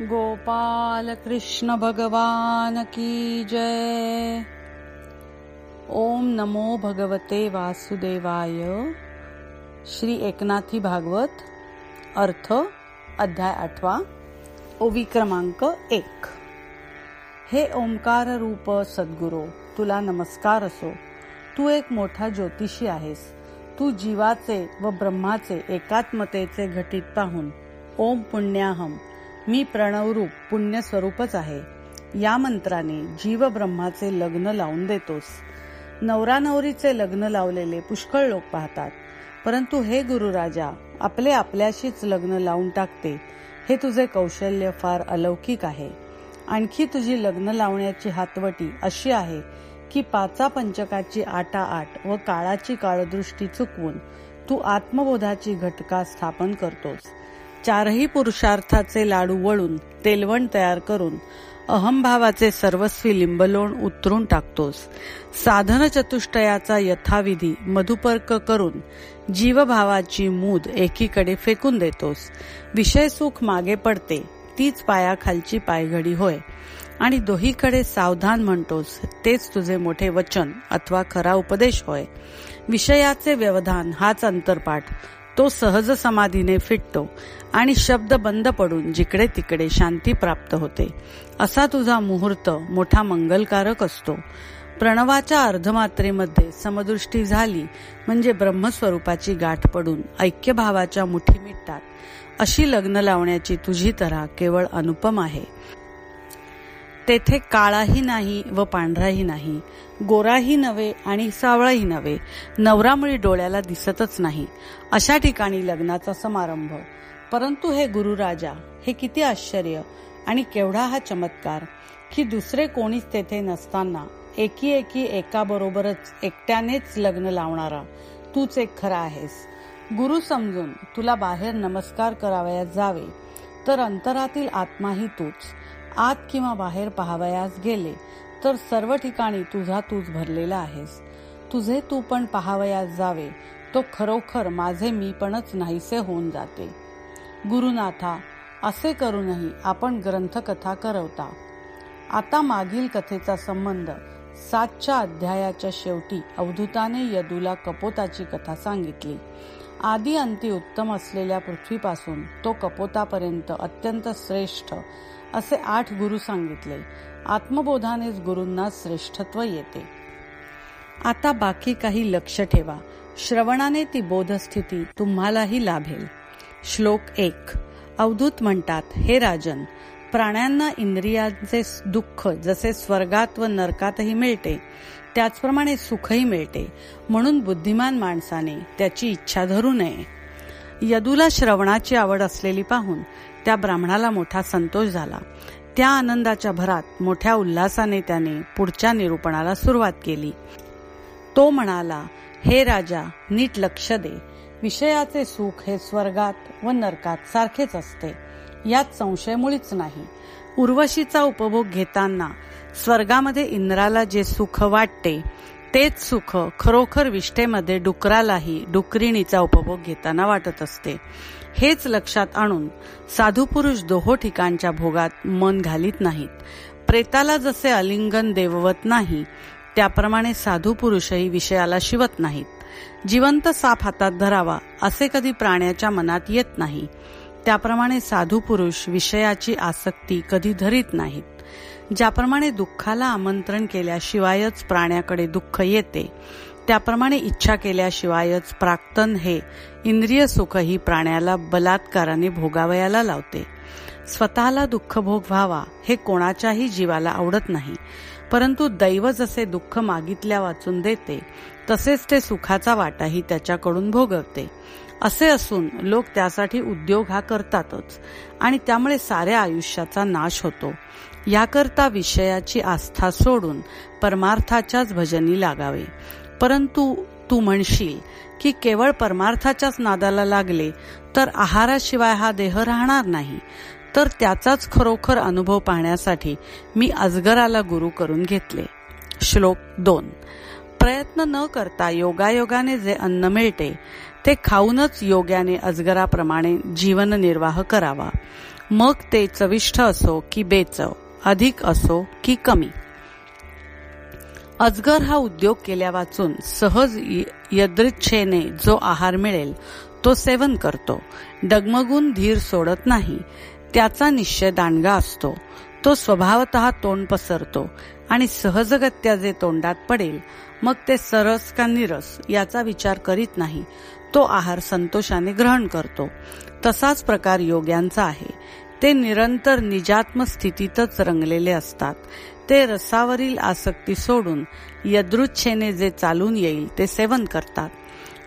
गोपाल कृष्ण भगवान की जय। ओम नमो भगवते वासुदेवाय। श्री एकनाथी भागवत अर्थ अध्याय आठवा ओवी क्रमांक एक। हे ओंकार रूप सद्गुरो तुला नमस्कार असो. तू एक मोठा ज्योतिषी आहेस. तू जीवाचे व ब्रह्माचे एकात्मतेचे घटित पाहून ओम पुण्याहम मी प्रणवरूप पुण्य स्वरूपच आहे. या मंत्राने जीव ब्रह्माचे लग्न लावून देतोस. नवरा नवरीचे लग्न लावलेले पुष्कळ लोक पाहतात. परंतु हे गुरुराजा आपले आपल्याशीच लग्न लावून टाकते. हे तुझे कौशल्य फार अलौकिक आहे. आणखी तुझी लग्न लावण्याची हातवटी अशी आहे की पाचा पंचकाची आटा आट व काळाची काळदृष्टी चुकवून तू आत्मबोधाची घटका स्थापन करतोस. चारही पुरुषार्थाचे लाडू वळून तेलवण तयार करून अहमभावाचे सर्वस्वी लिंबलोण उतरून टाकतोस. साधन चतुष्टयाचा यथाविधी मधुपर्क करून जीवभावाची मूद एकीकडे फेकून देतोस. विषय सुख मागे पडते तीच पायाखालची पायघडी होय. आणि दोहीकडे सावधान म्हणतोस तेच तुझे मोठे वचन अथवा खरा उपदेश होय. विषयाचे व्यवधान हाच अंतरपाठ. तो सहज समाधीने फिटतो आणि शब्द बंद पडून जिकडे तिकडे शांती प्राप्त होते. असा तुझा मुहूर्त मोठा मंगलकारक असतो. प्रणवाच्या अर्धमात्रेमध्ये समदृष्टी झाली म्हणजे ब्रह्मस्वरूपाची गाठ पडून ऐक्यभावाच्या मुठी मिटतात. अशी लग्न लावण्याची तुझी तरा केवळ अनुपम आहे. तेथे काळाही नाही व पांढराही नाही. गोराही नव्हे आणि सावळाही नव्हे. नवरामुळे डोळ्याला दिसतच नाही. अशा ठिकाणी लग्नाचा समारंभ. परंतु हे गुरु राजा हे किती आश्चर्य आणि केवढा हा चमत्कार की दुसरे कोणीच तेथे नसताना एकी एकी एकाबरोबरच एकट्यानेच लग्न लावणारा तूच एक खरा आहेस. गुरु समजून तुला बाहेर नमस्कार करावयास जावे तर अंतरातील आत्माही तूच. आत किंवा बाहेर पाहावयास गेले तर सर्व ठिकाणी तुझा तूच भरलेला आहेस. तुझे तू पण पाहावयास जावे तो खरोखर माझे मी पणच नाहीसे होऊन जाते. गुरुनाथा असे करूनही आपण ग्रंथकथा करवता. आता मागील कथेचा संबंध सातच्या अध्यायाच्या शेवटी अवधूताने यदूला कपोताची कथा सांगितली. आदी अंती उत्तम असलेल्या पृथ्वीपासून तो कपोतापर्यंत अत्यंत श्रेष्ठ असे आठ गुरु सांगितले. आत्मबोधानेच गुरूंना श्रेष्ठत्व येते. आता बाकी काही लक्ष ठेवा. श्रवणाने ती बोधस्थिती तुम्हालाही लाभेल. श्लोक एक. अवधूत म्हणतात हे राजन प्राण्यांना इंद्रियांचे दुःख जसे स्वर्गात व नरकातही मिळते त्याचप्रमाणे सुखही मिळते. म्हणून बुद्धिमान माणसाने त्याची इच्छा धरू नये. यदूला श्रवणाची आवड असलेली पाहून त्या ब्राह्मणाला मोठा संतोष झाला. त्या आनंदाच्या भरात मोठ्या उल्हासाने त्याने पुढच्या निरूपणाला सुरुवात केली. तो म्हणाला हे राजा नीट लक्ष दे. विषयाचे सुख हे स्वर्गात व नरकात सारखेच असते. यात संशय मुळीच नाही. उर्वशीचा उपभोग घेताना स्वर्गामध्ये इंद्राला जे सुख वाटते तेच सुख खरोखर विष्ठेमध्ये डुकरालाही डुकरिणीचा उपभोग घेताना वाटत असते. हेच लक्षात आणून साधू पुरुष दोहो ठिकाणच्या भोगात मन घालीत नाहीत. प्रेताला जसे अलिंगन देववत नाही त्याप्रमाणे साधू पुरुषही विषयाला शिवत नाहीत. जिवंत साप हातात धरावा असे कधी प्राण्याच्या मनात येत नाही. त्याप्रमाणे साधू पुरुष विषयाची आसक्ती कधी धरीत नाहीत. ज्याप्रमाणे दुःखाला आमंत्रण केल्याशिवायच प्राण्याकडे दुःख येते त्याप्रमाणे इच्छा केल्याशिवायच प्राक्तन हे इंद्रिय सुखही प्राण्याला बलात्काराने भोगावयाला लावते. स्वतःला दुःख भोग व्हावा हे कोणाच्याही जीवाला आवडत नाही परंतु दैव जसे दुःख मागितल्या वाचून देते तसेच ते सुखाचा वाटाही त्याच्याकडून भोगवते. असे असून लोक त्यासाठी उद्योग हा करतातच आणि त्यामुळे साऱ्या आयुष्याचा नाश होतो. याकरता विषयाची आस्था सोडून परमार्थाच्याच भजनी लागावे. परंतु तू म्हणशील की केवळ परमार्थाच्याच नादाला लागले तर आहाराशिवाय हा देह राहणार नाही. तर त्याचाच खरोखर अनुभव पाहण्यासाठी मी अजगराला गुरु करून घेतले. श्लोक दोन. प्रयत्न न करता योगायोगाने जे अन्न मिळते ते खाऊनच योग्याने अजगराप्रमाणे जीवन निर्वाह करावा. मग ते चविष्ट असो की बेचव अधिक असो की कमी. अजगर हा उद्योग केल्या वाचून सहज यदृच्छेने जो आहार मिळेल तो सेवन करतो. डगमगून धीर सोडत नाही. त्याचा निश्चय दांडगा असतो. तो स्वभावत तोंड पसरतो आणि सहजगत्या जे तोंडात पडेल मग ते सरस का निरस याचा विचार करीत नाही. तो आहार संतोषाने ग्रहण करतो. तसाच प्रकार योग्यांचा आहे. ते निरंतर निजात्म स्थितीतच रंगलेले असतात. ते रसावरील आसक्ती सोडून यदृच्छेने जे चालून येईल ते सेवन करतात.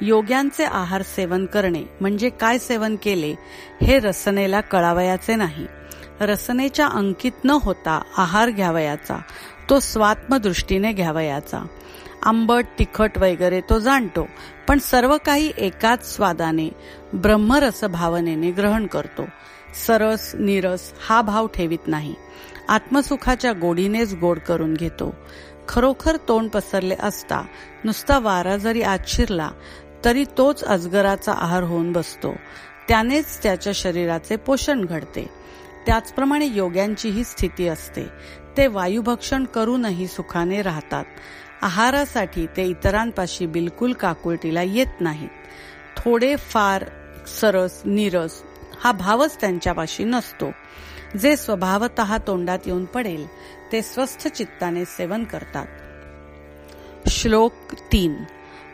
योग्यांचे आहार सेवन करणे म्हणजे काय सेवन केले हे रसनेला कळावयाचे नाही. रसनेच्या अंकित न होता आहार घ्यावयाचा तो स्वात्मदृष्टीने घ्यावयाचा. आंबट तिखट वगैरे तो जाणतो पण सर्व काही एकाच स्वादाने ब्रह्मरस भावनेने ग्रहण करतो. सरस निरस हा भाव ठेवित नाही. आत्मसुखाच्या गोडीनेच गोड करून घेतो. खरोखर तोंड पसरले असता नुसता वारा जरी आत शिरला तरी तोच अजगराचा आहार होऊन बसतो. त्यानेच त्याच्या शरीराचे पोषण घडते. त्याचप्रमाणे योग्यांचीही स्थिती असते. ते वायुभक्षण करूनही सुखाने राहतात. आहारासाठी ते इतरांपाशी बिलकुल काकुळटीला येत नाहीत. थोडे फार सरस नीरस हा भावच त्यांच्यापाशी नसतो. जे स्वभावत तोंडात येऊन पडेल ते स्वस्थ चित्ताने सेवन करतात. श्लोक तीन.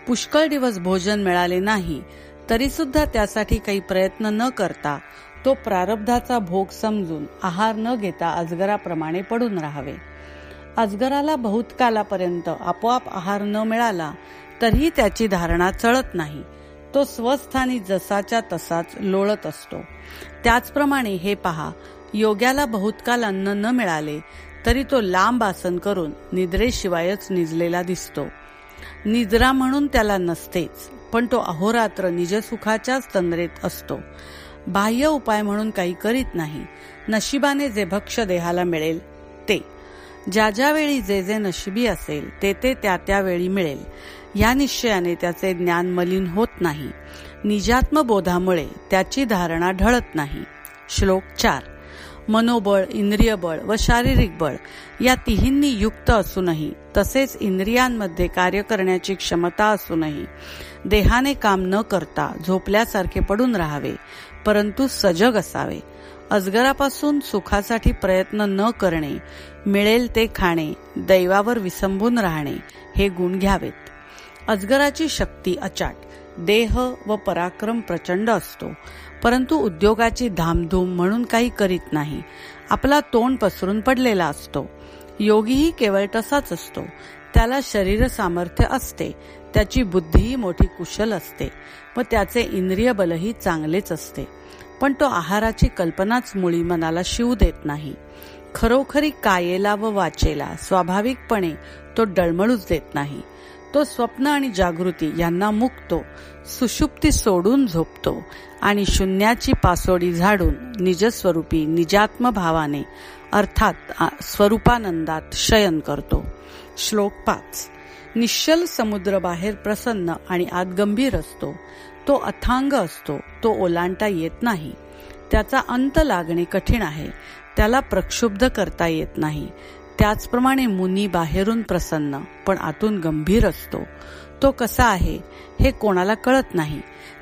पुष्कळ दिवस भोजन मिळाले नाही तरी सुद्धा त्यासाठी काही प्रयत्न न करता तो प्रारब्धाचा भोग समजून आहार न घेता अजगराप्रमाणे पडून राहावे. अजगराला बहुतकालापर्यंत आपोआप आहार न मिळाला तरीही त्याची धारणा चळत नाही. तो स्वस्थानी जसाच्या तसाच लोळत असतो. त्याचप्रमाणे हे पहा योग्याला बहुतकाल अन्न न मिळाले तरी तो लांब आसन करून निद्रेशिवायच निजलेला दिसतो. निद्रा म्हणून त्याला नसतेच पण तो अहोरात्र निजसुखाच्याच तंद्रेत असतो. बाह्य उपाय म्हणून काही करीत नाही. नशिबाने जे भक्ष देहाला मिळेल ते. ज्या ज्या वेळी जे जे नशिबी असेल ते ते त्या त्या वेळी मिळेल. या निश्चयाने त्याचे ज्ञान मलिन होत नाही. निजात्म बोधामुळे त्याची धारणा ढळत नाही. श्लोक चार. मनोबळ इंद्रिय बळ व शारीरिक बळ या तिहींनी युक्त असूनही तसेच इंद्रियांमध्ये कार्य करण्याची क्षमता असूनही देहाने काम न करता झोपल्यासारखे पडून राहावे परंतु सजग असावे. अजगरापासून सुखासाठी प्रयत्न न करणे मिळेल ते खाणे दैवावर विसंबून राहणे हे गुण घ्यावेत. अजगराची शक्ती अचाट देह व पराक्रम प्रचंड असतो. परंतु उद्योगाची धामधूम म्हणून काही करीत नाही. आपला तोंड पसरून पडलेला असतो. योगीही केवळ तसाच असतो. त्याला शरीर सामर्थ्य असते. त्याची बुद्धीही मोठी कुशल असते. व त्याचे इंद्रिय बलही चांगलेच असते. पण तो आहाराची कल्पनाच मुळी मनाला शिव देत नाही. खरोखरी कायेला व वाचेला स्वाभाविकपणे तो डळमळूच देत नाही. तो स्वप्न आणि जागृती यांना मुक्तो सुषुप्ती सोडून झोपतो आणि शून्याची पासोडी झाडून निजस्वरूपी निजात्म भावाने अर्थात स्वरूपानंदात शयन करतो. श्लोक पाच. निश्चल समुद्र बाहेर प्रसन्न आणि आत गंभीर असतो. तो अथांग असतो तो ओलांडता येत नाही. त्याचा अंत लागणे कठीण आहे त्याला प्रक्षुब्ध करता येत नाही. त्याचप्रमाणे मुनी बाहेरून प्रसन्न पण आतून गंभीर असतो. तो कसा आहे हे कोणाला कळत नाही.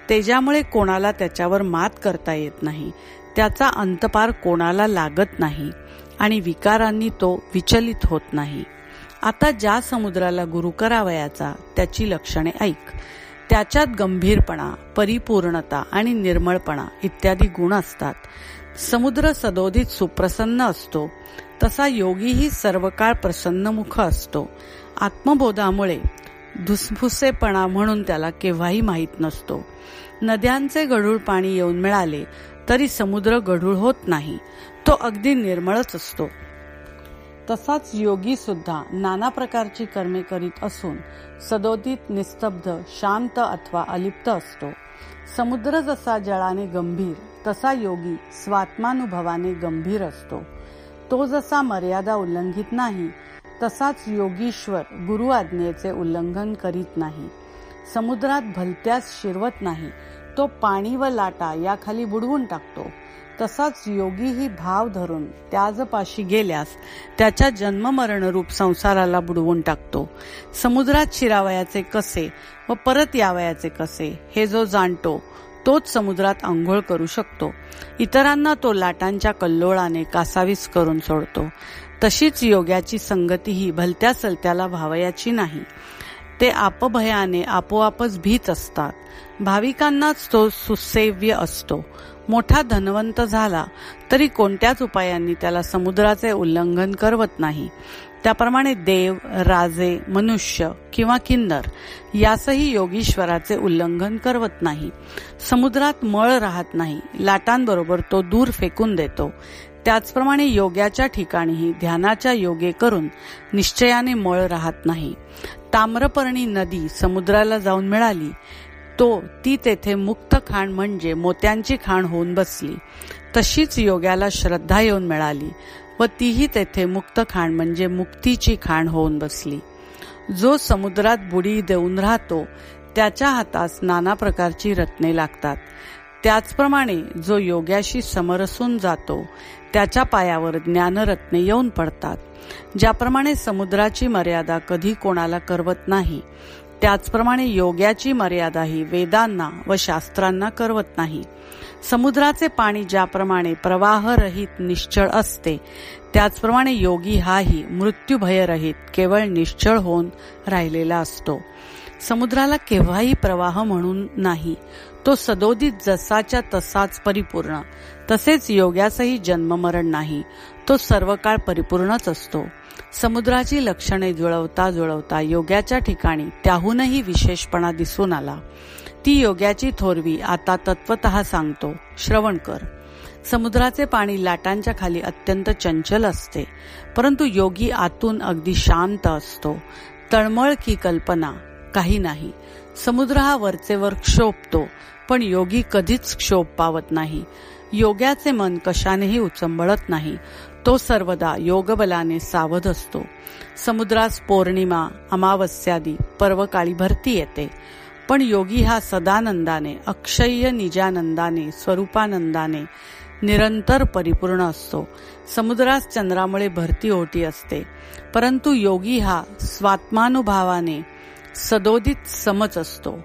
तेजामुळे कोणाला त्याच्यावर मात करता येत नाही. त्याचा अंतपार कोणाला लागत नाही आणि विकारांनी तो विचलित होत नाही. आता ज्या समुद्राला गुरु करावयाचा त्याची लक्षणे ऐक. त्याच्यात गंभीरपणा परिपूर्णता आणि निर्मळपणा इत्यादी गुण असतात. समुद्र सदोदित सुप्रसन्न असतो. तसा योगीही सर्व काळ प्रसन्नमुख असतो. आत्मबोधामुळे धुसफुसेपणा म्हणून त्याला केव्हाही माहीत नसतो. नद्यांचे गढूळ पाणी येऊन मिळाले तरी समुद्र गढूळ होत नाही. तो अगदी निर्मळच असतो. तसाच योगी सुद्धा नाना प्रकारची कर्मे करीत असून सदोदित निस्तब्ध शांत अथवा अलिप्त असतो. समुद्र जसा जळाने गंभीर तसा योगी स्वात्मानुभवाने गंभीर असतो. तो जसा मर्यादा उल्लंघित नाही तसाच योगीश्वर गुरु आज्ञेचे उल्लंघन करीत नाही. समुद्रात भलत्यास शिरवत नाही तो पाणी व लाटा याखाली बुडवून टाकतो. तसाच योगी ही भाव धरून त्याजपाशी गेल्यास त्याच्या जन्ममरण रूप संसाराला बुडवून टाकतो. समुद्रात शिरावयाचे कसे व परत यावयाचे कसे हे जो जाणतो तोच समुद्रात आंघोळ करू शकतो. इतरांना तो लाटांच्या कल्लोळाने कासावीस करून सोडतो. तशीच योग्याची संगतीही भलत्या सलत्याला भावयाची नाही. ते आपभयाने आपोआपच भीत असतात. भाविकांनाच तो सुसेव्य असतो. मोठा धनवंत झाला तरी कोणत्याच उपायांनी त्याला समुद्राचे उल्लंघन करवत नाही. त्याप्रमाणे देव राजे मनुष्य किंवा किन्नर यासही योगीश्वराचे उल्लंघन करवत नाही. समुद्रात मळ राहत नाही. लाटांबरोबर तो दूर फेकून देतो. त्याचप्रमाणे योग्याच्या ठिकाणीही ध्यानाच्या योगे करून निश्चयाने मळ राहत नाही. ताम्रपर्णी नदी समुद्राला जाऊन मिळाली. तो ती तेथे मुक्त खाण म्हणजे मोत्यांची खाण होऊन बसली. तशीच योग्याला श्रद्धा येऊन मिळाली. व तीही तेथे मुक्त खाण म्हणजे मुक्तीची खाण होऊन बसली. जो समुद्रात बुडी देऊन राहतो त्याच्या हातास नाना प्रकारची रत्ने लागतात. त्याचप्रमाणे जो योग्याशी समरसून जातो त्याच्या पायावर ज्ञानरत्ने येऊन पडतात. ज्याप्रमाणे समुद्राची मर्यादा कधी कोणाला करवत नाही त्याचप्रमाणे योग्याची मर्यादाही वेदांना व शास्त्रांना करवत नाही समुद्राचे पाणी ज्याप्रमाणे प्रवाहरहित निश्चळ असते त्याचप्रमाणे योगी हाही मृत्यूभयरहित केवळ निश्चळ होऊन राहिलेला असतो. समुद्राला केव्हाही प्रवाह म्हणून नाही तो सदोदित जसाच्या तसाच परिपूर्ण. तसेच योग्यासही जन्ममरण नाही तो सर्व काळ परिपूर्णच असतो. समुद्राची लक्षणे जुळवता जुळवता योग्याच्या ठिकाणी त्याहूनही विशेषपणा दिसून आला. ती योग्याची थोरवी आता तत्वत सांगतो. श्रवण कर. समुद्राचे पाणी लाटांच्या खाली अत्यंत चंचल असते परंतु योगी आतून अगदी शांत असतो. तळमळ की कल्पना काही नाही. समुद्र हा वरचेवर क्षोभतो पण योगी कधीच क्षोभ पावत नाही. योग्याचे मन कशानेही उचंबळत नाही तो सर्वदा योगबलाने सावध असतो. समुद्रास पौर्णिमा अमावस्यादी पर्वकाळी भरती येते. पण योगी हा सदानंदाने अक्षय्य निजानंदाने स्वरूपानंदाने निरंतर परिपूर्ण असतो. समुद्रास चंद्रामुळे भरती ओटी असते. परंतु योगी हा स्वात्मानुभावाने सदोदित समच असतो.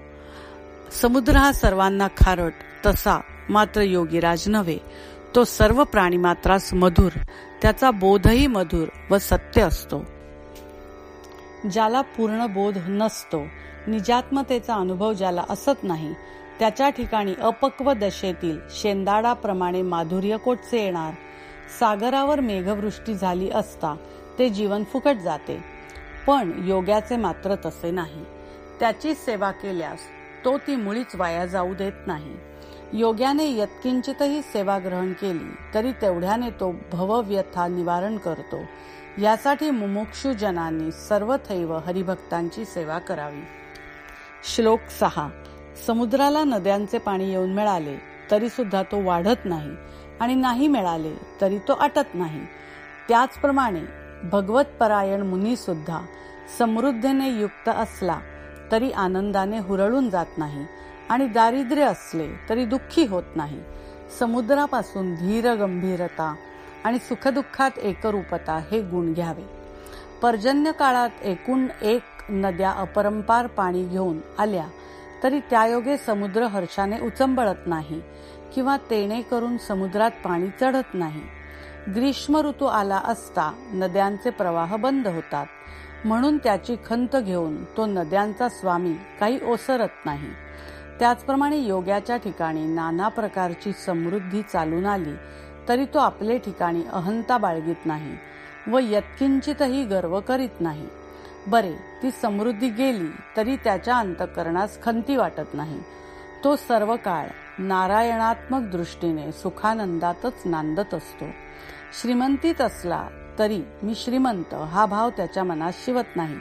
समुद्र हा सर्वांना खारट तसा मात्र योगीराज नव्हे. तो सर्व प्राणीमात्रास मधुर त्याचा बोधही मधुर व सत्य असतो. ज्याला पूर्ण बोध नसतो निजात्मतेचा अनुभव ज्याला असत नाही त्याच्या ठिकाणी अपक्व दशेतील शेंदाडाप्रमाणे माधुर्य कोटचे येणार. सागरावर मेघवृष्टी झाली असता ते जीवन फुकट जाते पण योग्याचे मात्र तसे नाही. त्याची सेवा केल्यास तो ती मुळीच वाया जाऊ देत नाही. योग्याने यत्किंचितही सेवा ग्रहण केली तरी तेवढ्याने तो भवव्यथा निवारण करतो. यासाठी मुमुक्षुजनांनी सर्वथैव हरिभक्तांची सेवा करावी. श्लोक सहा. समुद्राला नद्यांचे पाणी येऊन मिळाले तरी सुद्धा तो वाढत नाही आणि नाही मिळाले तरी तो आटत नाही. त्याचप्रमाणे भगवत परायण मुनी सुद्धा समृद्धीने युक्त असला तरी आनंदाने हुरळून जात नाही आणि दारिद्र्य असले तरी दुःखी होत नाही. समुद्रापासून धीर गंभीरता आणि सुखदुःखात एकरूपता हे गुण घ्यावे. पर्जन्य काळात एकूण एक नद्या अपरंपार पाणी घेऊन आल्या तरी त्यायोगे समुद्र हर्षाने उचंबळत नाही किंवा तेणे करून समुद्रात पाणी चढत नाही. ग्रीष्म ऋतू आला असता नद्यांचे प्रवाह बंद होतात. म्हणून त्याची खंत घेऊन तो नद्यांचा स्वामी काही ओसरत नाही. त्याचप्रमाणे योग्याच्या ठिकाणी नाना प्रकारची समृद्धी चालून आली तरी तो आपले ठिकाणी अहंता बाळगीत नाही व यत्किंचितही गर्व करीत नाही. बरे ती समृद्धी गेली तरी त्याच्या अंतकरणास खंती वाटत नाही. तो सर्व काळ नारायणात्मक दृष्टीने सुखानंदातच नांदत असतो. श्रीमंतीत असला तरी मी श्रीमंत हा भाव त्याच्या मनात शिवत नाही.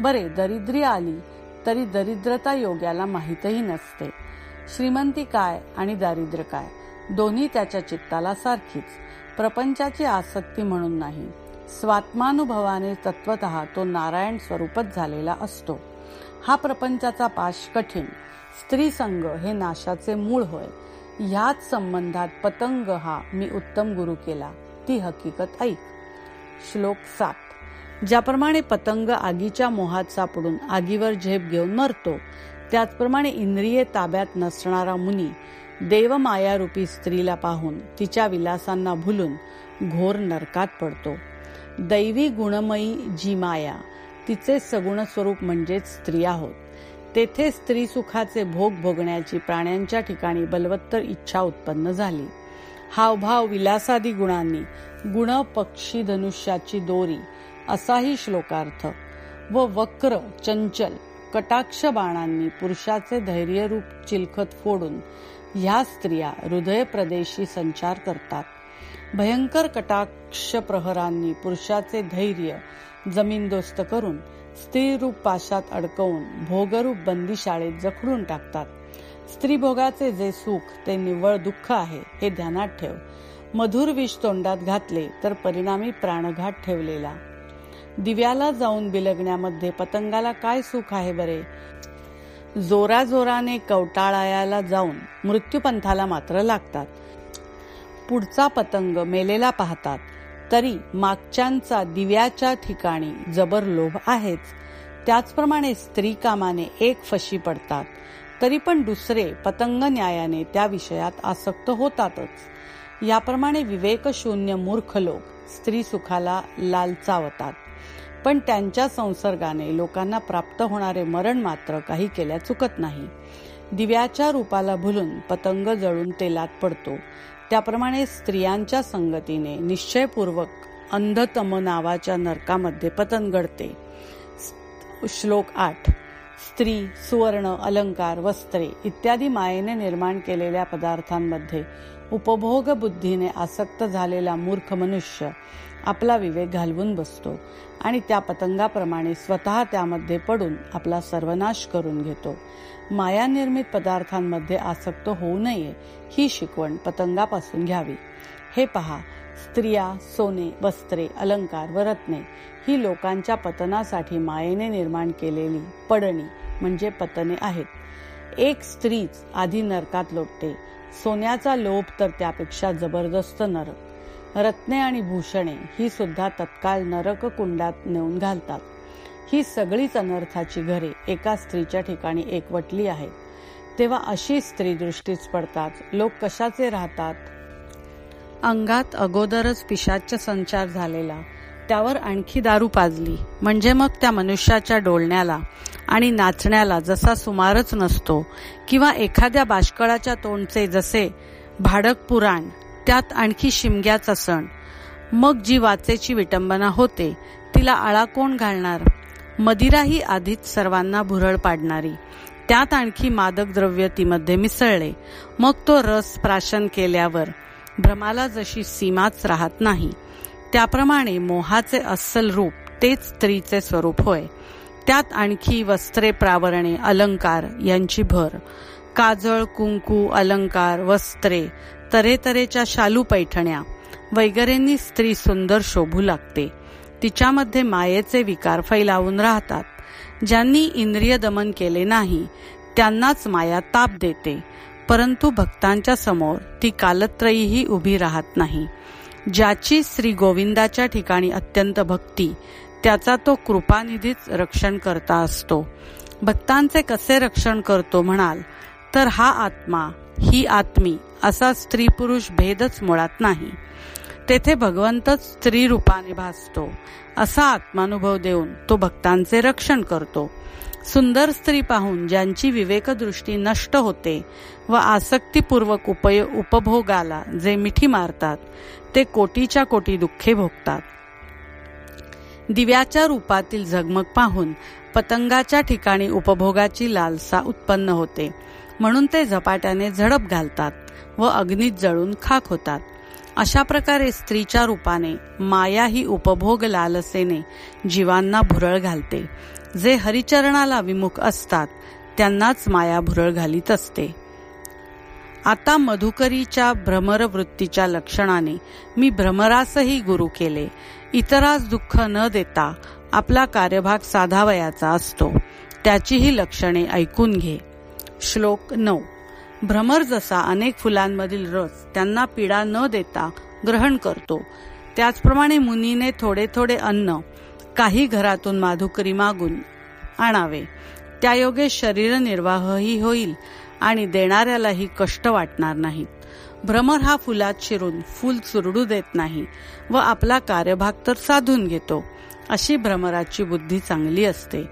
बरे दरिद्री आली तरी दरिद्रता योग्याला माहीतही नसते. श्रीमंती काय आणि दारिद्र्य काय? दोन्ही त्याच्या चित्ताला सारखीच. प्रपंचाची आसक्ती म्हणून नाही. स्वात्मानुभवाने तत्वत तो नारायण स्वरूपच झालेला असतो. हा प्रपंचाचा पाश कठीण स्त्री संघ हे नाशाचे मूळ होय. ह्याच संबंधात पतंग हा मी उत्तम गुरु केला ती हकीकत ऐक. श्लोक सात. ज्याप्रमाणे पतंग आगीच्या मोहात सापडून आगीवर झेप घेऊन मरतो त्याचप्रमाणे इंद्रिये ताब्यात नसणारा मुनी देवमायारूपी स्त्रीला पाहून तिच्या विलासांना भुलून घोर नरकात पडतो. दैवी गुणमयी जी माया तिचे सगुण स्वरूप म्हणजेच स्त्री आहोत. तेथे स्त्री सुखाचे भोग भोगण्याची प्राण्यांच्या ठिकाणी बलवत्तर इच्छा उत्पन्न झाली. हावभाव विलासादी गुणांनी गुण पक्षी धनुष्याची दोरी असाही श्लोकार्थ व वक्र चंचल कटाक्ष बाणांनी पुरुषाचे धैर्यरूप चिलखत फोडून ह्या स्त्रिया हृदय प्रदेशी संचार करतात. भयंकर कटाक्ष प्रहरांनी पुरुषाचे धैर्य जमीनदोस्त करून स्त्रीरूप पाशात अडकवून भोगरूप बंदी शाळेत जखडून टाकतात. स्त्री भोगाचे जे सुख ते निव्वळ दुःख आहे हे ध्यानात ठेव. मधुर विष तोंडात घातले तर परिणामी प्राणघात ठेवलेला. दिव्याला जाऊन बिलगण्यामध्ये पतंगाला काय सुख आहे बरे? जोराजोराने कवटाळायाला जाऊन मृत्यूपंथाला मात्र लागतात. पुढचा पतंग मेलेला पाहतात तरी मागच्यांचा दिव्याच्या ठिकाणी जबर लोभ आहेच. त्याचप्रमाणे स्त्री कामाने एक फशी पडतात तरी पण दुसरे पतंग न्यायाने त्या विषयात आसक्त होतातच. याप्रमाणे विवेकशून्य मूर्ख लोक स्त्री सुखाला लालचावतात. पण त्यांच्या संसर्गाने लोकांना प्राप्त होणारे मरण मात्र काही केल्या चुकत नाही. दिव्याच्या रूपाला भुलून पतंग जळून तेलात पडतो. त्याप्रमाणे स्त्रियांच्या संगतीने निश्चयपूर्वक अंधतम नावाच्या नरकामध्ये पतन घडते. श्लोक आठ. स्त्री सुवर्ण अलंकार वस्त्रे इत्यादी मायेने निर्माण केलेल्या पदार्थांमध्ये उपभोग बुद्धीने आसक्त झालेला मूर्ख मनुष्य आपला विवेक घालवून बसतो आणि त्या पतंगाप्रमाणे स्वतः त्यामध्ये पडून आपला सर्वनाश करून घेतो. माया निर्मित पदार्थांमध्ये आसक्त होऊ नये ही शिकवण पतंगापासून घ्यावी. हे पहा स्त्रिया सोने वस्त्रे अलंकार व रत्ने ही लोकांच्या पतनासाठी मायेने निर्माण केलेली पडणी म्हणजे पतने आहेत. एक स्त्रीच आधी नरकात लोटते सोन्याचा लोभ तर त्यापेक्षा जबरदस्त नरक. रत्ने आणि भूषणे ही सुद्धा तत्काळ नरक कुंडात नेऊन घालतात. ही सगळीच अनर्थाची घरे एका स्त्रीच्या ठिकाणी एकवटली आहेत. तेव्हा अशी स्त्री दृष्टीच पडतात. लोक कशाचे राहतात? अंगात अगोदरच पिशाच संचार झालेला. त्यावर आणखी दारू पाजली. म्हणजे मग त्या मनुष्याच्या डोलण्याला आणि नाचण्याला जसा सुमारच नसतो किंवा एखाद्या बाष्कळाच्या तोंडचे जसे भाडक पुराण त्यात आणखी शिमग्याचा सण. मग जी वाचेची विटंबना होते तिला आळा कोण घालणार? मदिरा ही आधीच सर्वांना भुरळ पाडणारी. त्यात आणखी मादक द्रव्य तीमध्ये मिसळले. मग तो रस प्राशन केल्यावर भ्रमाला जशी सीमाच राहत नाही. त्याप्रमाणे मोहाचे अस्सल रूप तेच स्त्रीचे स्वरूप होय. त्यात आणखी वस्त्रे प्रावरणे अलंकार यांची भर. काजळ कुंकू अलंकार वस्त्रे तरेतरेच्या शालू पैठण्या वगैरेंनी स्त्री सुंदर शोभू लागते. तिच्यामध्ये मायेचे विकार फैलावून राहतात. ज्यांनी इंद्रिय दमन केले नाही त्यांनाच माया ताप देते. परंतु भक्तांच्या समोर ती कालत्रयीही उभी राहत नाही. ज्याची श्री गोविंदाच्या ठिकाणी अत्यंत भक्ती त्याचा तो कृपानिधीच रक्षण करता असतो. भक्तांचे कसे रक्षण करतो म्हणाल तर हा आत्मा ही आत्मी असा स्त्री पुरुष भेदच मुळात नाही. तेथे भगवंतच स्त्री रूपाने भासतो. असा आत्मानुभव देऊन तो भक्तांचे रक्षण करतो. सुंदर स्त्री पाहून ज्यांची विवेकदृष्टी नष्ट होते व आसक्तीपूर्वक उपय उपभोगाला जे मिठी मारतात ते कोटीच्या कोटी दुःखे भोगतात. दिव्याच्या रूपातील झगमग पाहून पतंगाच्या ठिकाणी उपभोगाची लालसा उत्पन्न होते. म्हणून ते झपाट्याने झडप घालतात व अग्नीत जळून खाक होतात. अशा प्रकारे स्त्रीच्या रूपाने माया ही उपभोग लालसेने जीवांना भुरळ घालते. जे हरिचरणाला विमुख असतात त्यांनाच माया भुरळ घालीत असते. आता मधुकरीच्या भ्रमरवृत्तीच्या लक्षणाने मी भ्रमरासही गुरु केले. इतरास दुःख न देता आपला कार्यभाग साधावयाचा असतो. त्याची ही लक्षणे ऐकून घे. श्लोक नऊ. भ्रमर जसा अनेक फुलांमधील रस त्यांना पीडा न देता ग्रहण करतो. त्याचप्रमाणे मुनीने थोडे थोडे अन्न काही घरातून माधुकरी मागून आणावे. त्यायोगे शरीर निर्वाहही होईल आणि देणाऱ्यालाही कष्ट वाटणार नाहीत भ्रमर हा फुलात शिरून फुल चुरडू देत नाही व आपला कार्यभाग तर साधून घेतो. अशी भ्रमराची बुद्धी चांगली असते.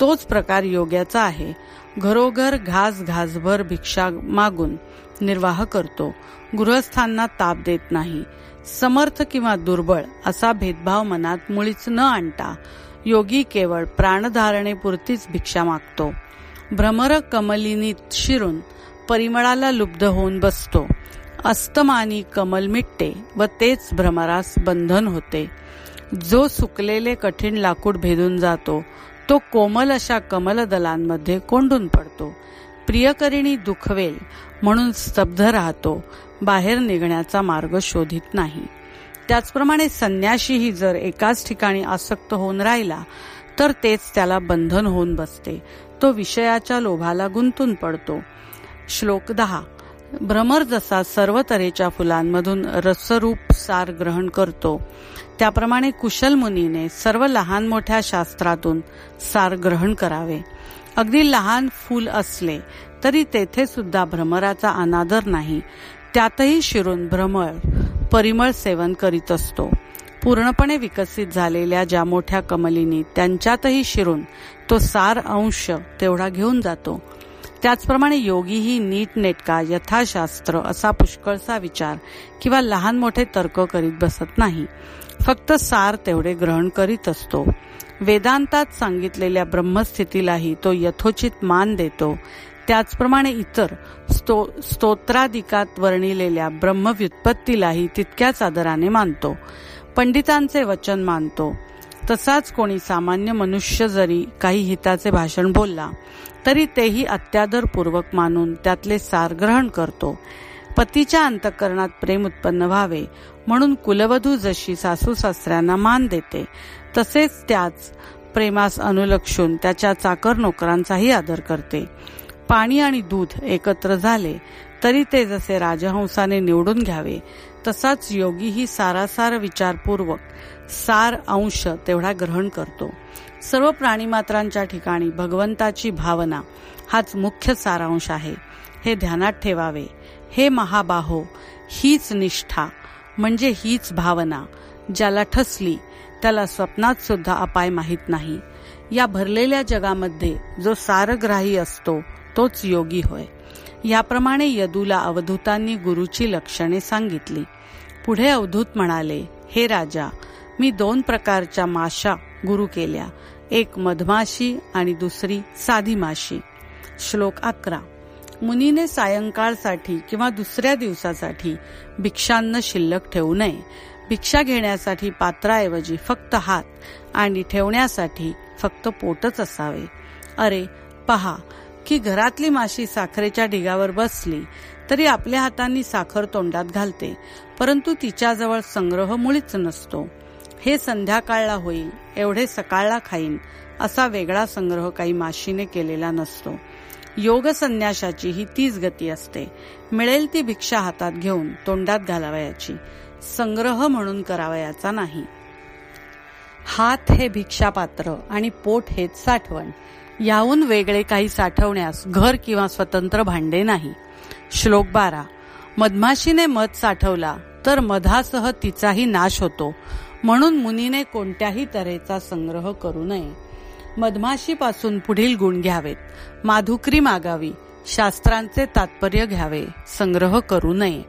तोच प्रकार योग्याचा आहे. घरोघर घास घासभर भिक्षा मागून निर्वाह करतो. गृहस्थांना ताप देत नाही. समर्थ किंवा दुर्बळ असा भेदभाव मनात मुळीच न आणता योगी केवळ प्राणधारणेपुरतीच भिक्षा मागतो. भ्रमर कमलिनीत शिरून परिमळाला लुब्ध होऊन बसतो. अस्तमानी कमल मिटते व तेच भ्रमरास बंधन होते. जो सुकलेले कठीण लाकूड भेदून जातो तो कोमल अशा कमलदलांमध्ये कोंडून पडतो. प्रियकरिणी दुखवेल म्हणून स्तब्ध राहतो. बाहेर निघण्याचा मार्ग शोधित नाही. त्याचप्रमाणे संन्याशीही जर एकाच ठिकाणी आसक्त होऊन राहिला तर तेच त्याला बंधन होऊन बसते. तो विषयाच्या लोभाला गुंतून पडतो. श्लोक दहा. भ्रमर जसा सर्व तऱ्हेच्या फुलांमधून रसरूप सार ग्रहण करतो. त्याप्रमाणे कुशल मुनीने सर्व लहान मोठ्या शास्त्रातून सार ग्रहण करावे. अगदी लहान फूल असले तरी तेथे सुद्धा भ्रमराचा अनादर नाही. त्यातही शिरून भ्रमर परिमळ सेवन करीत असतो. पूर्णपणे विकसित झालेल्या ज्या मोठ्या कमलीनी त्यांच्यातही शिरून तो सार अंश तेवढा घेऊन जातो. त्याचप्रमाणे योगीही नीट नेटका यथाशास्त्र असा पुष्कळसा विचार किंवा लहान मोठे तर्क करीत बसत नाही. फक्त सार तेवढे ग्रहण करीत असतो. वेदांतात सांगितलेल्या ब्रह्मस्थितीलाही तो यथोचित मान देतो. त्याचप्रमाणे इतर स्तो स्तोत्राधिकात वर्णिलेल्या ब्रह्मव्युत्पत्तीलाही तितक्याच आदराने मानतो. पंडितांचे वचन मानतो. तसाच कोणी सामान्य मनुष्य जरी काही हिताचे भाषण बोलला तरी तेही अत्यादरपूर्वक मानून त्यातले सार ग्रहण करतो. पतीच्या अंतकरणात प्रेम उत्पन्न व्हावे म्हणून कुलवधू जशी सासू सासऱ्यांना मान देते तसेच त्याच प्रेमास अनुलक्षून त्याच्या चाकर नोकरांचाही आदर करते. पाणी आणि दूध एकत्र झाले तरी ते जसे राजहंसाने निवडून घ्यावे तसाच योगीही सारासार विचारपूर्वक सार अंश तेवढा ग्रहण करतो. सर्व प्राणीमात्रांच्या ठिकाणी भगवंताची भावना हाच मुख्य सारांश आहे. हे ध्यानात ठेवावे. हे महाबाहो हीच निष्ठा म्हणजे हीच भावना ज्याला ठसली त्याला स्वप्नात सुद्धा अपाय माहीत नाही. या भरलेल्या जगामध्ये जो सारग्राही असतो तोच योगी होय. याप्रमाणे यदूला अवधूतांनी गुरुची लक्षणे सांगितली. पुढे अवधूत म्हणाले हे राजा मी दोन प्रकारच्या माशा गुरु केल्या एक मधमाशी आणि दुसरी साधी माशी. श्लोक अकरा. मुनीने सायंकाळसाठी किंवा दुसऱ्या दिवसासाठी भिक्षांना शिल्लक ठेवू नये. भिक्षा घेण्यासाठी पात्राऐवजी फक्त हात आणि ठेवण्यासाठी फक्त पोटच असावे. अरे पहा की घरातली माशी साखरेच्या ढिगावर बसली तरी आपल्या हातांनी साखर तोंडात घालते परंतु तिच्याजवळ संग्रह मुळीच नसतो. हे संध्याकाळला होईल एवढे सकाळला खाईन असा वेगळा संग्रह काही माशीने केलेला नसतो. योग संन्याशाची ही तीच गती असते. मिळेल ती भिक्षा हातात घेऊन तोंडात घालावयाची. संग्रह म्हणून करावयाचा नाही. हात हे भिक्षापात्र आणि पोट हेच साठवण. याहून वेगळे काही साठवण्यास घर किंवा स्वतंत्र भांडे नाही. श्लोक बारा. मधमाशीने मध साठवला तर मधासह तिचाही नाश होतो. म्हणून मुनीने कोणत्याही तऱ्हेचा संग्रह करू नये. मधमाशीपासून पुढील गुण घ्यावेत. माधुकरी मागावी. शास्त्रांचे तात्पर्य घ्यावे. संग्रह करू नये.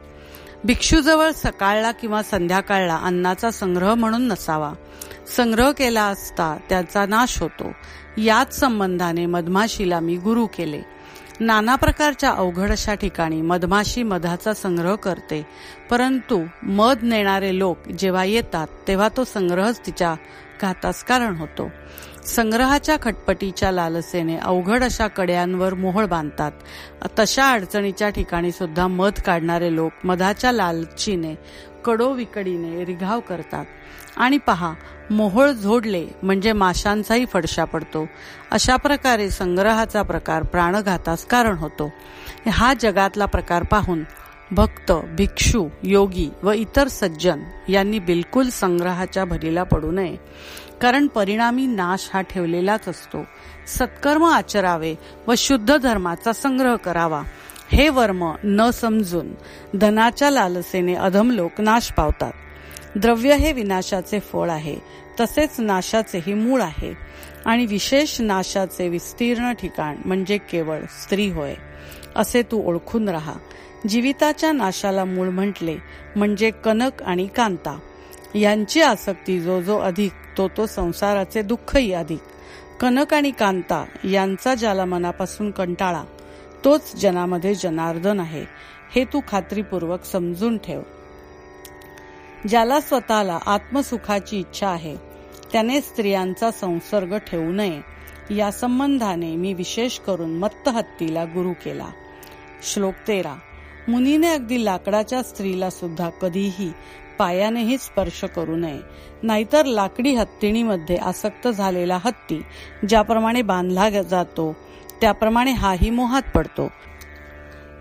भिक्षूजवळ सकाळला किंवा संध्याकाळला अन्नाचा संग्रह म्हणून नसावा. संग्रह केला असता त्याचा नाश होतो. याच संबंधाने मधमाशीला मी गुरु केले. नाना प्रकारच्या अवघड अशा ठिकाणी मधमाशी मधाचा संग्रह करते. परंतु मध नेणारे लोक जेव्हा येतात तेव्हा तो संग्रहच तिच्या घातास कारण होतो. संग्रहाच्या खटपटीच्या लालसेने अवघड अशा कड्यांवर मोहळ बांधतात. तशा अडचणीच्या ठिकाणी सुद्धा मध काढणारे लोक मधाच्या लालचीने कडोविकडीने रिघाव करतात. आणि पहा मोहळ झोडले म्हणजे माशांचाही फडशा पडतो. अशा प्रकारे संग्रहाचा प्रकार प्राणघातास कारण होतो. हा जगातला प्रकार पाहून भक्त भिक्षू योगी व इतर सज्जन यांनी बिलकुल संग्रहाच्या भरीला पडू नये. कारण परिणामी नाश हा ठेवलेलाच असतो. सत्कर्म आचरावे व शुद्ध धर्माचा संग्रह करावा. हे वर्म न समजून धनाच्या लालसेने अधम लोक नाश पावतात. द्रव्य हे विनाशाचे फळ आहे तसेच नाशाचेही मूळ आहे. आणि विशेष नाशाचे विस्तीर्ण ठिकाण म्हणजे केवळ स्त्री होय. असे तू ओळखून राहा. जीविताच्या नाशाला मूळ म्हटले म्हणजे कनक आणि कांता. यांची आसक्ती जो जो अधिक तो तो संसाराचे दुःखही अधिक. कनक आणि कांता यांचा ज्याला मनापासून कंटाळा तोच जनामध्ये जनार्दन आहे हे तू खात्रीपूर्वक समजून ठेव. ज्याला स्वतःला आत्मसुखाची इच्छा आहे त्याने स्त्रियांचा संसर्ग ठेवू नये. या संबंधाने मी विशेष करून मत्त हत्तीला गुरु केला. श्लोक तेरा. मुनीने अगदी लाकडाच्या स्त्रीला सुद्धा कधीही पायानेही स्पर्श करू नये. नाहीतर लाकडी हत्तीणीमध्ये आसक्त झालेला हत्ती ज्याप्रमाणे बांधला जातो त्याप्रमाणे हाही मोहात पडतो.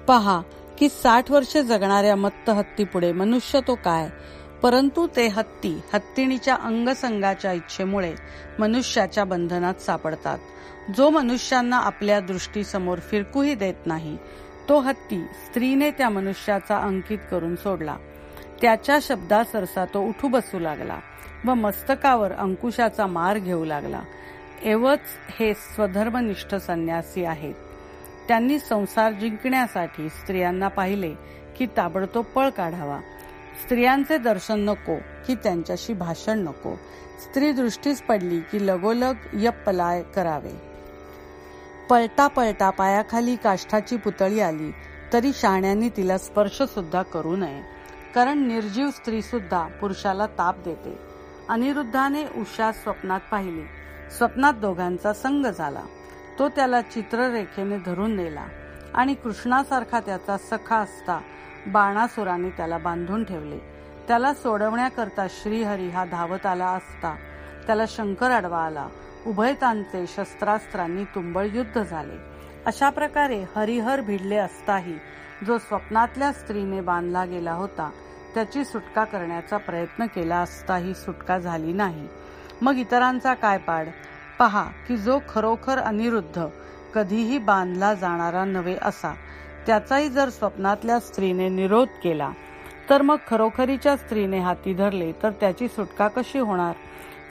पहा की साठ वर्षे जगणाऱ्या मत्त हत्तीपुढे मनुष्य तो काय? परंतु ते हत्ती हत्तीणीच्या अंगसंगाच्या इच्छेमुळे मनुष्याच्या बंधनात सापडतात. जो मनुष्यांना आपल्या दृष्टीसमोर फिरकूही देत नाही तो हत्ती स्त्रीने त्या मनुष्याचा अंकित करून सोडला. त्याच्या शब्दा सरसा तो उठू बसू लागला व मस्तकावर अंकुशाचा मार घेऊ लागला. एवच हे स्वधर्मनिष्ठ संन्यासी आहेत. त्यांनी संसार जिंकण्यासाठी स्त्रियांना पाहिले की ताबडतोब पळ काढावा. स्त्रियांचे दर्शन नको की त्यांच्याशी भाषण नको. स्त्री दृष्टीस पडली की लगोलग यपलाय करावे. पळता पळता पायाखाली काष्ठाची पुतळी आली तरी शहाण्यांनी तिला स्पर्श सुद्धा करू नये. कारण निर्जीव स्त्री सुद्धा पुरुषाला ताप देते. अनिरुद्धाने उषा स्वप्नात पाहिली. स्वप्नात दोघांचा संग झाला. तो त्याला चित्ररेखेने धरून नेला आणि कृष्णासारखा त्याचा सखा असता बाणासुराने त्याला बांधून ठेवले. त्याला सोडवण्याकरता श्रीहरी हा धावत आला असता त्याला शंकर अडवा आला. उभयतांचे शस्त्रास्त्रांनी तुंबळ युद्ध झाले. अशा प्रकारे हरिहर भिडले असताही जो स्वप्नातल्या स्त्रीने बांधला गेला होता त्याची सुटका करण्याचा प्रयत्न केला असता ही सुटका झाली नाही. मग इतरांचा काय पाड? पहा की जो खरोखर अनिरुद्ध कधीही बांधला जाणारा नव्हे असा त्याचाही जर स्वप्नातल्या स्त्रीने निरोध केला तर मग खरोखरीच्या स्त्रीने हाती धरले तर त्याची सुटका कशी होणार?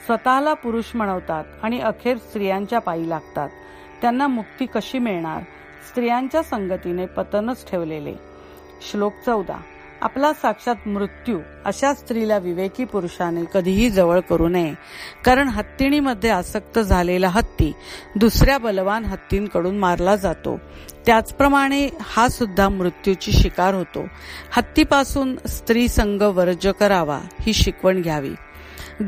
स्वतःला पुरुष म्हणवतात आणि अखेर स्त्रियांच्या पायी लागतात. त्यांना मुक्ती कशी मिळणार? स्त्रियांच्या संगतीने पतनच ठेवलेले. श्लोक चौदा. आपला साक्षात मृत्यू अशा स्त्रीला विवेकी पुरुषाने कधीही जवळ करू नये. कारण हत्तीणीमध्ये आसक्त झालेला हत्ती दुसऱ्या बलवान हत्तींकडून मारला जातो. त्याचप्रमाणे हा सुद्धा मृत्यूची शिकार होतो. हत्तीपासून स्त्री संघ वर्ज करावा ही शिकवण घ्यावी.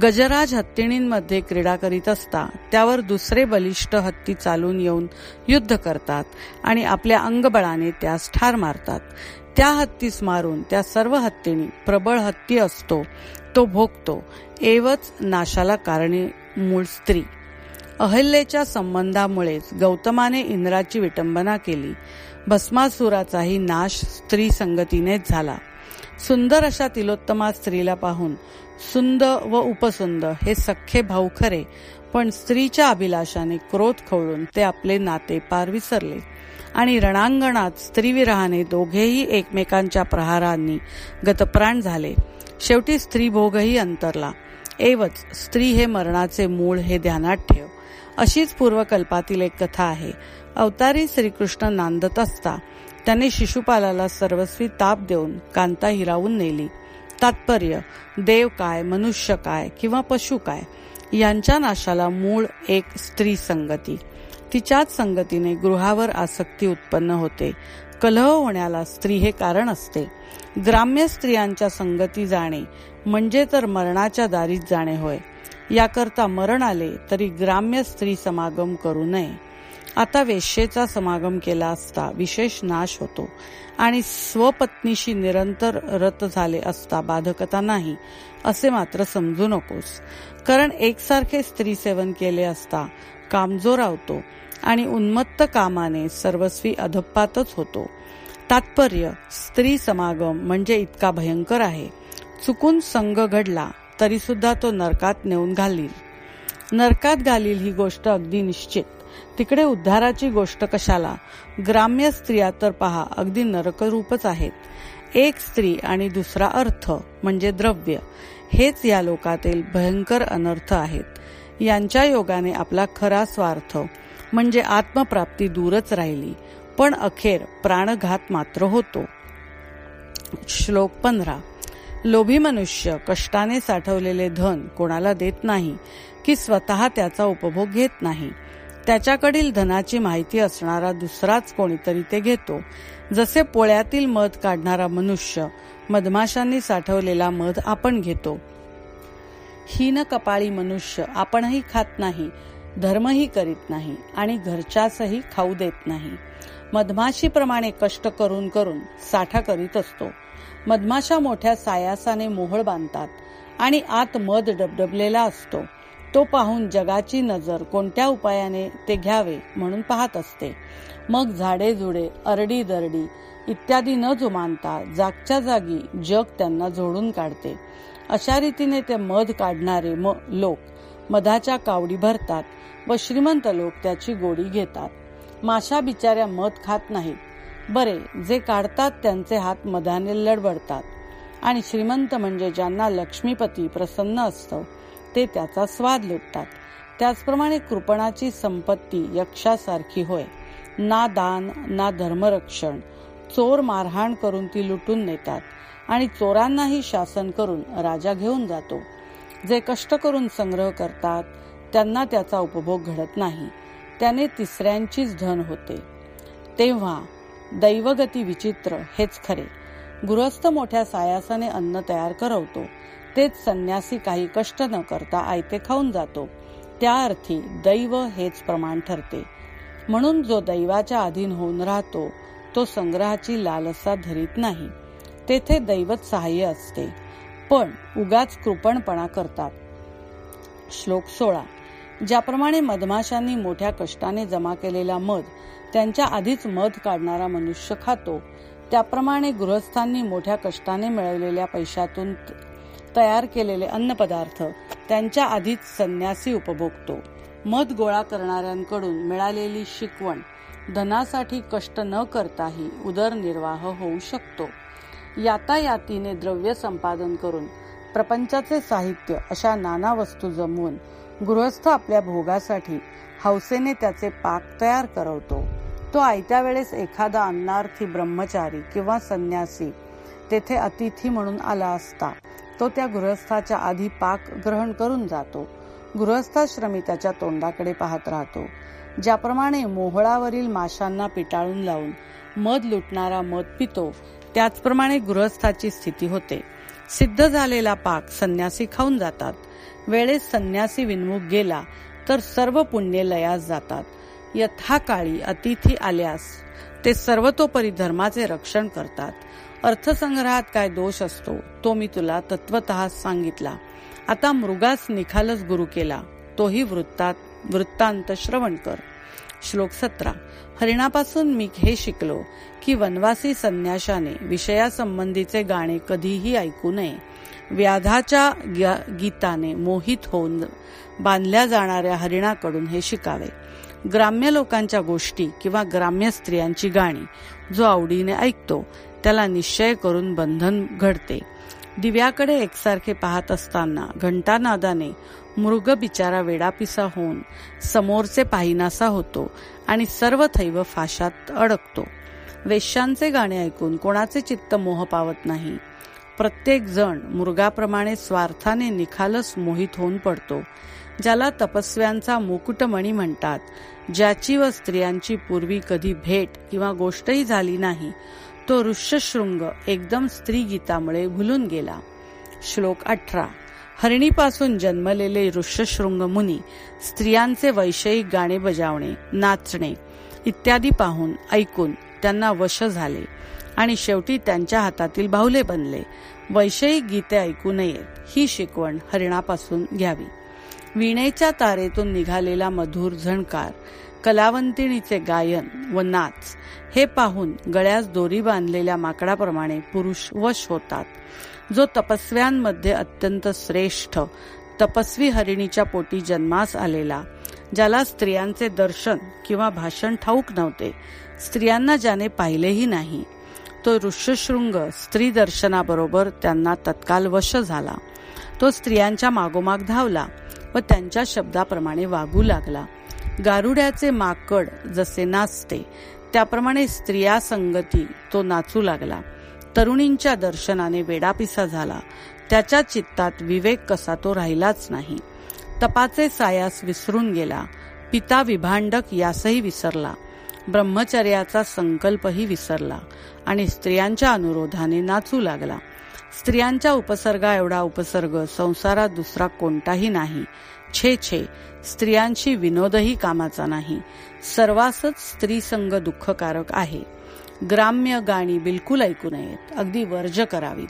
गजराज हत्तीणींमध्ये क्रीडा करीत असता त्यावर दुसरे बलिष्ठ हत्ती चालून येऊन युद्ध करतात आणि आपल्या अंगबळाने त्यास ठार मारतात. त्या हत्तीस मारून त्या सर्व हत्तीने प्रबळ हत्ती असतो तो भोगतो. एवच नाशाला कारणे मूळ स्त्री. अहल्येच्या संबंधामुळेच गौतमाने इंद्राची विटंबना केली. भस्मासुराचाही नाश स्त्री संगतीनेच झाला. सुंदर अशा तिलोत्तमा स्त्रीला पाहून सुंद व उपसुंद हे सख्खे भाऊ खरे पण स्त्रीच्या अभिलाषाने क्रोध खवळून ते आपले नाते पार विसरले. आणि रणांगणात स्त्रीविरहाने दोघेही एकमेकांच्या प्रहारांनी गतप्राण झाले. शेवटी स्त्रीभोगही अंतरला. एवच स्त्री हे मरणाचे मूळ हे ध्यानात ठेव. अशीच पूर्वकल्पातील एक कथा आहे. अवतारी श्रीकृष्ण नांदत असता त्याने शिशुपालाला सर्वस्वी ताप देऊन कांता हिरावून नेली. तात्पर्य देव काय मनुष्य काय किंवा पशु काय यांच्या नाशाला मूळ एक स्त्री संगती. तिच्याच संगतीने गृहावर आसक्ती उत्पन्न होते. कलह होण्याला स्त्री हे कारण असते. ग्राम्य स्त्रियांच्या संगती जाणे म्हणजे तर मरणाच्या दारीत जाणे होय. याकरता मरण आले तरी ग्राम्य स्त्री समागम करू नये. आता वेश्येचा समागम केला असता विशेष नाश होतो आणि स्वपत्नीशी निरंतर रत झाले असता बाधकता नाही असे मात्र समजू नकोस. कारण एकसारखे स्त्री सेवन केले असता कामजोर आवतो आणि उन्मत्त कामाने सर्वस्वी अधपातच होतो. तात्पर्य स्त्री समागम म्हणजे इतका भयंकर आहे. चुकून संघ घडला तरी सुद्धा तो नरकात नेऊन घालील. नरकात घालील ही गोष्ट अगदी निश्चित. तिकडे उद्धाराची गोष्ट कशाला? ग्राम्य स्त्रिया तर पहा अगदी नरकरूपच आहेत. एक स्त्री आणि दुसरा अर्थ म्हणजे द्रव्य. हेच या लोकातील भयंकर अनर्थ आहेत. यांच्या योगाने आपला खरा स्वार्थ म्हणजे आत्मप्राप्ती दूरच राहिली पण अखेर प्राणघात मात्र होतो. श्लोक पंधरा. लोभी मनुष्य कष्टाने साठवलेले धन कोणाला देत नाही की स्वतः त्याचा उपभोग घेत नाही. त्याच्याकडील धनाची माहिती असणारा दुसराच कोणीतरी ते घेतो. जसे पोळ्यातील मध काढणारा मनुष्य मधमाशांनी साठवलेला मध आपण घेतो. हीन कपाळी मनुष्य आपणही खात नाही धर्मही करीत नाही आणि घरच्यासही खाऊ देत नाही. मधमाशीप्रमाणे कष्ट करून करून साठा करीत असतो. मधमाशा मोठ्या सायासाने मोहळ बांधतात आणि आत मध डबडबलेला असतो. तो पाहून जगाची नजर कोणत्या उपायाने ते घ्यावे म्हणून पाहत असते. मग झाडे झुडे अरडी दरडी इत्यादी न जुमानता जागच्या जागी जग त्यांना जोडून काढते. अशा रीतीने ते मध काढणारे म लोक मधाच्या कावडी भरतात व श्रीमंत लोक त्याची गोडी घेतात. माशा बिचाऱ्या मध खात नाहीत. बरे जे काढतात त्यांचे हात मधाने लडबडतात आणि श्रीमंत म्हणजे ज्यांना लक्ष्मीपती प्रसन्न असतं ते त्याचा स्वाद लुटतात. त्याचप्रमाणे कृपणाची संपत्ती यक्षासारखी होय. ना दान ना धर्मरक्षण. चोर मारहाण करून ती लुटून नेतात आणि चोरांनाही शासन करून राजा घेऊन जातो. जे कष्ट करून संग्रह करतात त्यांना त्याचा उपभोग घडत नाही. त्याने तिसऱ्यांचीच धन होते. तेव्हा दैवगती विचित्र हेच खरे. गृहस्थ मोठ्या सायासाने अन्न तयार करवतो. तेच संन्यासी काही कष्ट न करता आयते खाऊन जातो. त्या अर्थी दैव हेच प्रमाण ठरते. म्हणून जो दैवाच्या अधीन होऊन राहतो तो संग्रहाची लालसा धरीत नाही. तेथे दैवत सहाय्य असते. पण उगाच कृपणपणा करतात. श्लोक सोळा. ज्याप्रमाणे मधमाशांनी मोठ्या कष्टाने जमा केलेला मध त्यांच्या आधीच मध काढणारा मनुष्य खातो त्याप्रमाणे गृहस्थांनी मोठ्या कष्टाने मिळवलेल्या पैशातून तयार केलेले अन्नपदार्थ त्यांच्या आधीच संन्यासी उपभोगतो. मध गोळा करणाऱ्यांकडून मिळालेली शिकवण धनासाठी कष्ट न करताही उदरनिर्वाह होऊ शकतो. यातायातीने द्रव्य संपादन करून प्रपंचाचे साहित्य अशा नाना वस्तू जमवून गृहस्थ आपल्या भोगासाठी हौसेने त्याचे पाक तयार करवतो. तो आयत्या वेळेस एखादा अन्नार्थी ब्रह्मचारी किंवा संन्यासी तेथे अतिथी म्हणून आला असता. तो त्या गृहस्थाच्या आधी पाक ग्रहण करून जातो. गृहस्थाश्रमी त्याच्या तोंडाकडे पाहत राहतो. ज्याप्रमाणे मोहळावरील माशांना पिटाळून लावून मध लुटणारा मध पितो त्याचप्रमाणे गृहस्थाची स्थिती होते. सिद्ध झालेला पाक संन्यासी खाऊन जातात. वेळेस संन्यासी विनमुख गेला तर सर्व पुण्य लयास जातात. यथाकाळी अतिथी आल्यास ते सर्वतोपरी धर्माचे रक्षण करतात. अर्थसंग्रहात काय दोष असतो तो मी तुला तत्वत सांगितला. आता मृगास निखालच गुरु केला तोही वृत्तात वृत्तांत श्रवण कर. श्लोक सतरा. हरिणापासून मी हे शिकलो की वनवासी संन्याशाने विषयासंबंधीचे गाणे कधीही ऐकू नये. व्याधाच्या गीताने मोहित होऊन बांधल्या जाणाऱ्या हरिणाकडून हे शिकावे. ग्राम्य लोकांच्या गोष्टी किंवा ग्राम्य स्त्रियांची गाणी जो आवडीने ऐकतो त्याला निश्चय करून बंधन घडते. दिव्याकडे एकसारखे पाहत असताना घंटानादाने मृग बिचारा वेडापिसा होऊन समोरचे पाहिनासा होतो आणि सर्व थैव फाशात अडकतो. वेश्यांचे गाणे ऐकून कोणाचे चित्त मोह पावत नाही. प्रत्येक जण मृगाप्रमाणे स्वार्थाने निखालस मोहित होऊन पडतो. ज्याला तपस्व्यांचा मुकुटमणी म्हणतात ज्याची व स्त्रियांची पूर्वी कधी भेट किंवा गोष्टही झाली नाही तो ऋष्यशृंग एकदम स्त्री गीतामुळे भुलून गेला. श्लोक अठरा. हरिणीपासून जन्मलेले ऋष्यशृंग मुनी स्त्रियांचे वैषयिक गाणे बजावणे नाचणे इत्यादी पाहून ऐकून त्यांना वश झाले आणि शेवटी त्यांच्या हातातील बाहुले बनले. वैषयिक गीते ऐकू नयेत ही शिकवण हरिणापासून घ्यावी. विणेच्या तारेतून निघालेला मधुर झणकार कलावंतिणीचे गायन व नाच हे पाहून गळ्यास दोरी बांधलेल्या माकडाप्रमाणे पुरुष वश होतात. जो तपस्व्यांमध्ये अत्यंत श्रेष्ठ तपस्वी हरिणीच्या पोटी जन्मास आलेला ज्याला स्त्रियांचे दर्शन किंवा भाषण ठाऊक नव्हते स्त्रियांना ज्याने पाहिलेही नाही तो ऋष्यशृंग स्त्री दर्शनाबरोबर त्यांना तत्काल वश झाला. तो स्त्रियांच्या मागोमाग धावला व त्यांच्या शब्दाप्रमाणे वागू लागला. गारुड्याचे माकड जसे नाचते त्याप्रमाणे स्त्रिया संगती तो नाचू लागला. तरुणींच्या दर्शनाने वेडापिसा झाला. त्याच्या चित्तात विवेक कसा तो राहिलाच नाही. तपाचे सायास विसरून गेला. पिता विभांडक यासही विसरला. ब्रह्मचर्याचा संकल्पही विसरला आणि स्त्रियांच्या अनुरोधाने नाचू लागला. स्त्रियांच्या उपसर्गा एवढा उपसर्ग संसारात दुसरा कोणताही नाही. छे छे. स्त्रियांशी विनोदही कामाचा नाही. सर्वासच स्त्रीसंग दुःखकारक आहे. ग्राम्य गाणी बिलकुल ऐकू नयेत. अगदी वर्ज करावीत.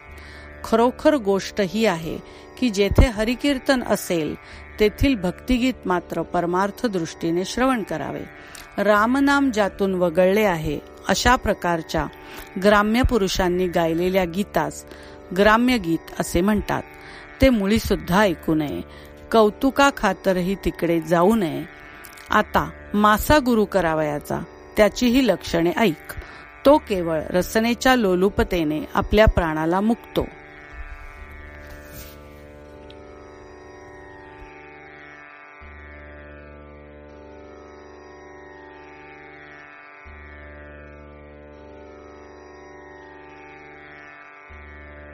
खरोखर गोष्ट ही आहे की जेथे हरिकीर्तन असेल तेथील भक्तिगीत मात्र परमार्थ दृष्टीने श्रवण करावे. रामनाम ज्यातून वगळले आहे अशा प्रकारच्या ग्राम्य पुरुषांनी गायलेल्या गीतास ग्राम्य गीत असे म्हणतात. ते मुळी सुद्धा ऐकू नये. कौतुका खातरही तिकडे जाऊ नये. आता मासा गुरु करावयाचा त्याचीही लक्षणे ऐक. तो केवळ रसनेच्या लोलुपतेने आपल्या प्राणाला मुक्तो.